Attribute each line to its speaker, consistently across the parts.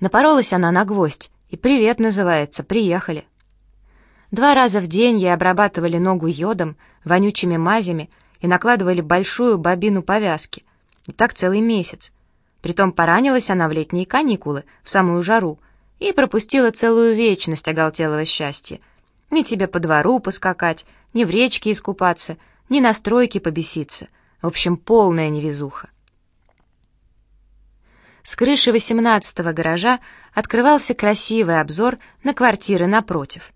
Speaker 1: Напоролась она на гвоздь, и «Привет» называется, приехали. Два раза в день ей обрабатывали ногу йодом, вонючими мазями и накладывали большую бобину повязки. И так целый месяц. Притом поранилась она в летние каникулы, в самую жару, и пропустила целую вечность оголтелого счастья. Ни тебе по двору поскакать, ни в речке искупаться, ни на стройке побеситься. В общем, полная невезуха. С крыши восемнадцатого гаража открывался красивый обзор на квартиры напротив.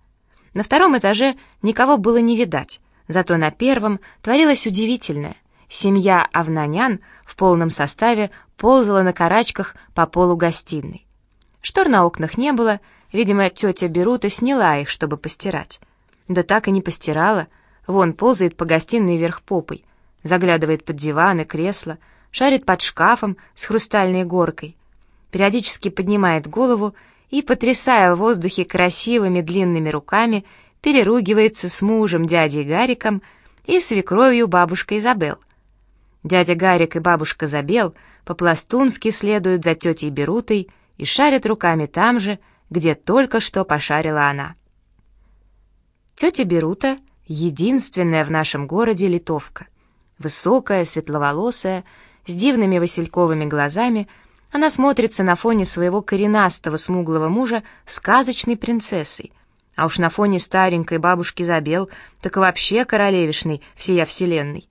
Speaker 1: На втором этаже никого было не видать, зато на первом творилось удивительное. Семья Авнанян в полном составе ползала на карачках по полу гостиной. Штор на окнах не было, видимо, тетя Берута сняла их, чтобы постирать. Да так и не постирала, вон ползает по гостиной вверх попой, заглядывает под диваны, кресла, шарит под шкафом с хрустальной горкой, периодически поднимает голову и, потрясая в воздухе красивыми длинными руками, переругивается с мужем дядей Гариком и свекровью бабушкой Изабел. Дядя Гарик и бабушка Забел по-пластунски следуют за тетей Берутой и шарят руками там же, где только что пошарила она. Тетя Берута — единственная в нашем городе литовка. Высокая, светловолосая, с дивными васильковыми глазами, она смотрится на фоне своего коренастого смуглого мужа сказочной принцессой, а уж на фоне старенькой бабушки Забел, так вообще королевишной всея вселенной.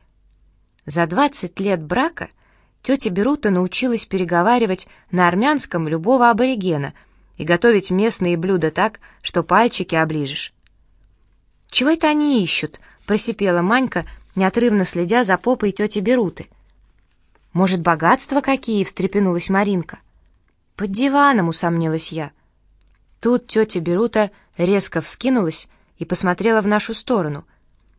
Speaker 1: За двадцать лет брака тетя Берута научилась переговаривать на армянском любого аборигена и готовить местные блюда так, что пальчики оближешь. «Чего это они ищут?» — просипела Манька, неотрывно следя за попой тети Беруты — «Может, богатства какие?» — встрепенулась Маринка. «Под диваном», — усомнилась я. Тут тетя Берута резко вскинулась и посмотрела в нашу сторону.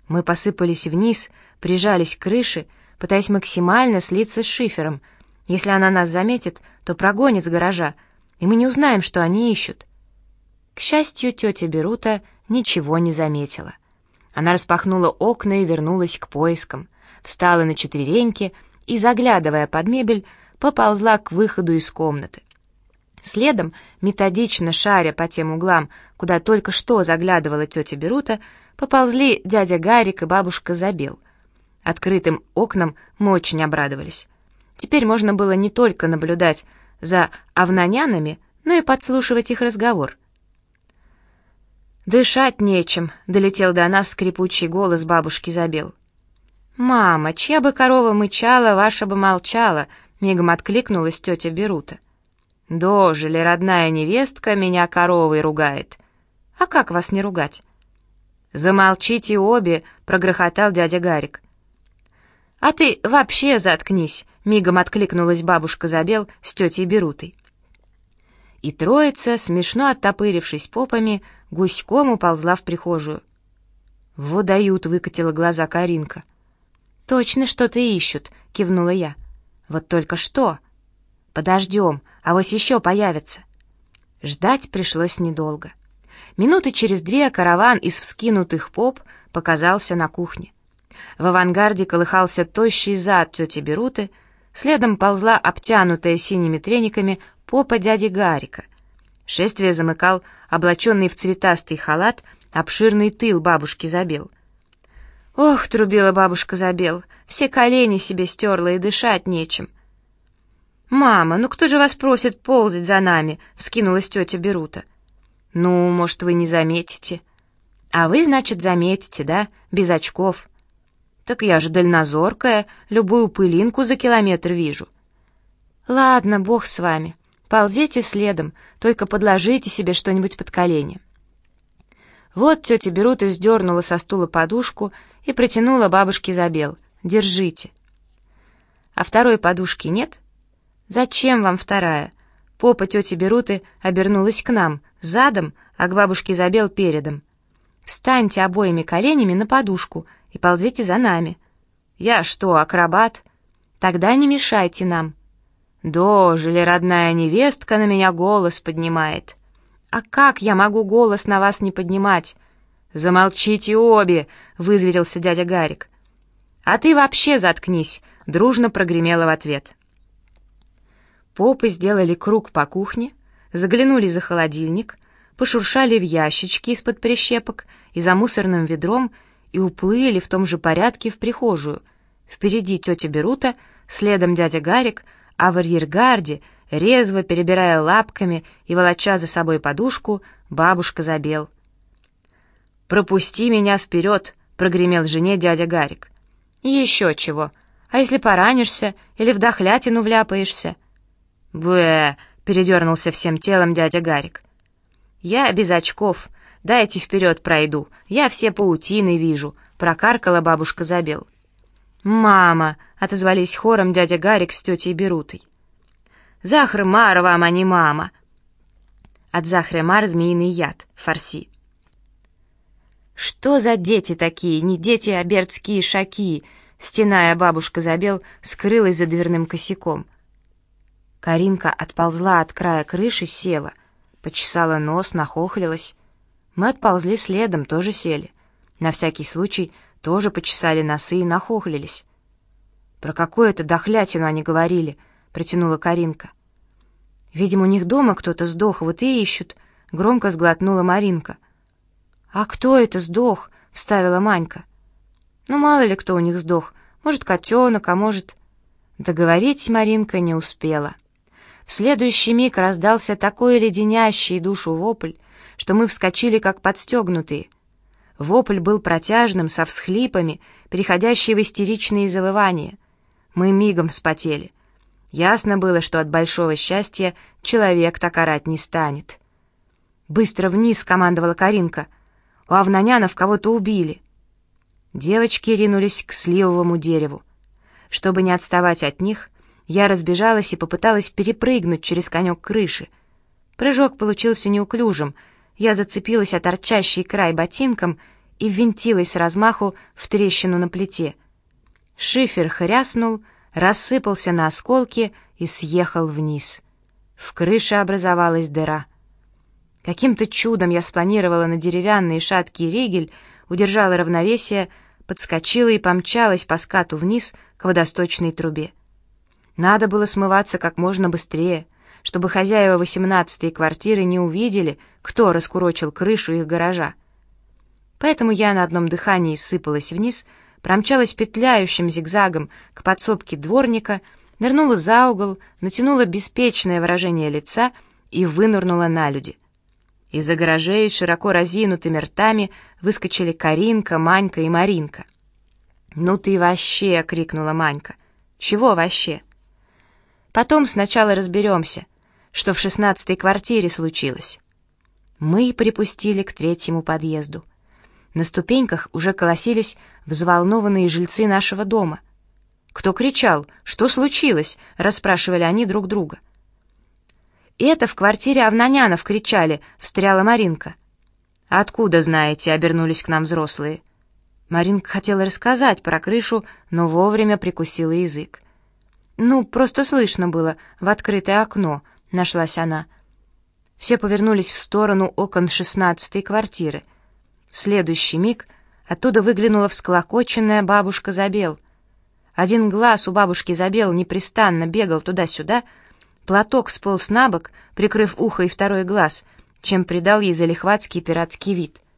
Speaker 1: Мы посыпались вниз, прижались к крыше, пытаясь максимально слиться с шифером. Если она нас заметит, то прогонит с гаража, и мы не узнаем, что они ищут. К счастью, тетя Берута ничего не заметила. Она распахнула окна и вернулась к поискам, встала на четвереньки — и, заглядывая под мебель, поползла к выходу из комнаты. Следом, методично шаря по тем углам, куда только что заглядывала тетя Берута, поползли дядя Гарик и бабушка Забел. Открытым окнам мы очень обрадовались. Теперь можно было не только наблюдать за авнанянами, но и подслушивать их разговор. «Дышать нечем», — долетел до нас скрипучий голос бабушки Забел. «Мама, чья бы корова мычала, ваша бы молчала», — мигом откликнулась тетя Берута. «Дожили, родная невестка меня коровой ругает». «А как вас не ругать?» «Замолчите обе», — прогрохотал дядя Гарик. «А ты вообще заткнись», — мигом откликнулась бабушка Забел с тетей Берутой. И троица, смешно оттопырившись попами, гуськом уползла в прихожую. «Вот дают», — выкатила глаза Каринка. «Точно что-то ищут», — кивнула я. «Вот только что?» «Подождем, а вось еще появится». Ждать пришлось недолго. Минуты через две караван из вскинутых поп показался на кухне. В авангарде колыхался тощий зад тети Беруты, следом ползла обтянутая синими трениками попа дяди Гарика. Шествие замыкал облаченный в цветастый халат обширный тыл бабушки Забел — «Ох!» — трубила бабушка Забел. «Все колени себе стерла и дышать нечем». «Мама, ну кто же вас просит ползать за нами?» — вскинулась тетя Берута. «Ну, может, вы не заметите». «А вы, значит, заметите, да? Без очков». «Так я же дальнозоркая, любую пылинку за километр вижу». «Ладно, бог с вами. Ползите следом, только подложите себе что-нибудь под колени». Вот тетя Берута сдернула со стула подушку и протянула бабушке Забел. «Держите». «А второй подушки нет?» «Зачем вам вторая?» Попа тети Беруты обернулась к нам, задом, а к бабушке Забел передом. «Встаньте обоими коленями на подушку и ползите за нами». «Я что, акробат?» «Тогда не мешайте нам». «Дожили, родная невестка на меня голос поднимает». «А как я могу голос на вас не поднимать?» «Замолчите обе!» — вызверился дядя Гарик. «А ты вообще заткнись!» — дружно прогремело в ответ. Попы сделали круг по кухне, заглянули за холодильник, пошуршали в ящички из-под прищепок и за мусорным ведром и уплыли в том же порядке в прихожую. Впереди тетя Берута, следом дядя Гарик, а в арьергарде, резво перебирая лапками и волоча за собой подушку, бабушка забел. «Пропусти меня вперед!» — прогремел жене дядя Гарик. «Еще чего! А если поранишься или в дохлятину вляпаешься?» «Бэ!» — передернулся всем телом дядя Гарик. «Я без очков. Дайте вперед пройду. Я все паутины вижу», — прокаркала бабушка Забел. «Мама!» — отозвались хором дядя Гарик с тетей Берутой. «Захар вам, а не мама!» От Захря змеиный яд, фарси. «Что за дети такие? Не дети, а бердские шаки!» Стеная бабушка Забел скрылась за дверным косяком. Каринка отползла от края крыши, села, почесала нос, нахохлилась. Мы отползли следом, тоже сели. На всякий случай тоже почесали носы и нахохлились. «Про какую это дохлятину они говорили?» — протянула Каринка. «Видимо, у них дома кто-то сдох, вот и ищут», — громко сглотнула Маринка. «А кто это сдох?» — вставила Манька. «Ну, мало ли кто у них сдох. Может, котенок, а может...» Договорить Маринка не успела. В следующий миг раздался такой леденящий душу вопль, что мы вскочили как подстегнутые. Вопль был протяжным, со всхлипами, переходящий в истеричные завывания. Мы мигом вспотели. Ясно было, что от большого счастья человек так орать не станет. «Быстро вниз!» — командовала Каринка. «У Авнонянов кого-то убили». Девочки ринулись к сливовому дереву. Чтобы не отставать от них, я разбежалась и попыталась перепрыгнуть через конек крыши. Прыжок получился неуклюжим. Я зацепилась о торчащий край ботинком и ввинтилась с размаху в трещину на плите. Шифер хряснул, рассыпался на осколки и съехал вниз. В крыше образовалась дыра. Каким-то чудом я спланировала на деревянный шаткий ригель, удержала равновесие, подскочила и помчалась по скату вниз к водосточной трубе. Надо было смываться как можно быстрее, чтобы хозяева восемнадцатой квартиры не увидели, кто раскурочил крышу их гаража. Поэтому я на одном дыхании сыпалась вниз, промчалась петляющим зигзагом к подсобке дворника, нырнула за угол, натянула беспечное выражение лица и вынырнула на люди. Из-за гаражей широко разинутыми ртами выскочили Каринка, Манька и Маринка. «Ну ты вообще!» — крикнула Манька. «Чего вообще?» Потом сначала разберемся, что в шестнадцатой квартире случилось. Мы припустили к третьему подъезду. На ступеньках уже колосились взволнованные жильцы нашего дома. «Кто кричал? Что случилось?» — расспрашивали они друг друга. «Это в квартире Авнонянов кричали», — встряла Маринка. «Откуда знаете?» — обернулись к нам взрослые. Маринка хотела рассказать про крышу, но вовремя прикусила язык. «Ну, просто слышно было, в открытое окно», — нашлась она. Все повернулись в сторону окон шестнадцатой квартиры. В следующий миг оттуда выглянула всклокоченная бабушка Забел. Один глаз у бабушки Забел непрестанно бегал туда-сюда, платок сполз на бок, прикрыв ухо и второй глаз, чем придал ей залихватский пиратский вид —